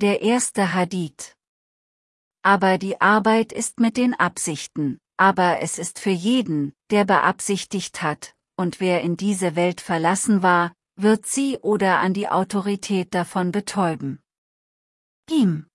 der erste Hadith. Aber die Arbeit ist mit den Absichten, aber es ist für jeden, der beabsichtigt hat, und wer in diese Welt verlassen war, wird sie oder an die Autorität davon betäuben. Gim.